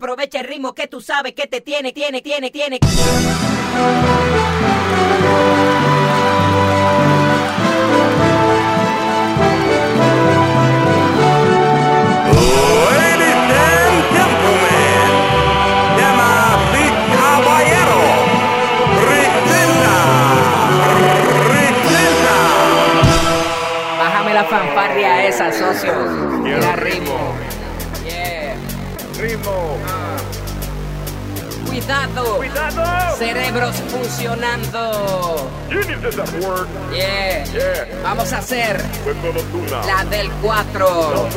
Aprovecha el ritmo que tú sabes que te tiene, tiene, tiene, tiene. Ladies and gentlemen, damas y Ritmo, Cuidado. cuidado. Cerebros funcionando. ¿Quién es that word? Yeah. Yeah, Vamos a hacer la del 4.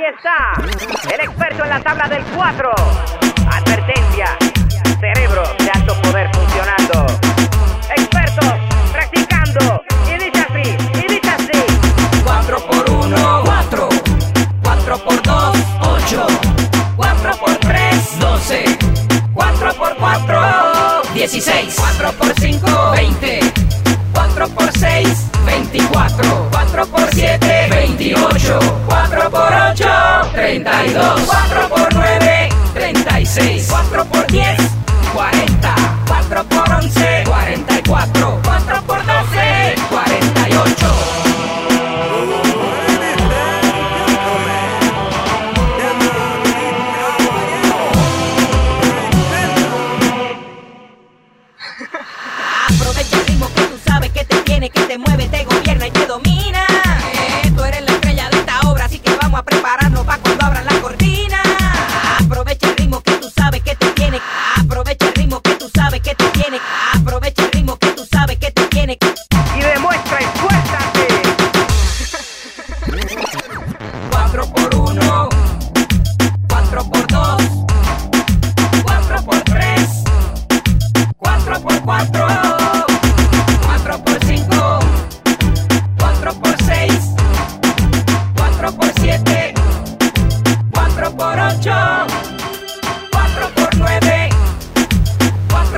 Aquí está, el experto en la tabla del 4. Advertencia, cerebro de alto poder funcionando. Expertos, practicando. Y dice así, y dice así. 4 por 1, 4. 4 por 2, 8. 4 por 3, 12. 4 por 4, 16. 4 por 5, 20. 32. 4 por 9, 36. 4 por 10, 40. 4 por 11, 44. 4 por 12, 48. Aprovecha el ritmo que te mueve, te gobierna y te domina.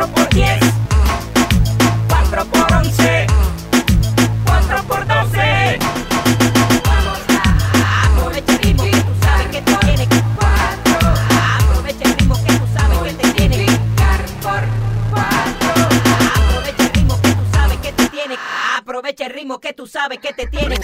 4 por 10, 4 por 11, 4 por 12. Vamos a aprovechar el ritmo que tú sabes que te tiene que cuatro. Aprovecha el ritmo que tú sabes que te tiene que por cuatro. Aprovecha el ritmo que tú sabes que te tiene. Aprovecha el ritmo que tú sabes que te tiene.